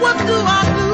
what do I do?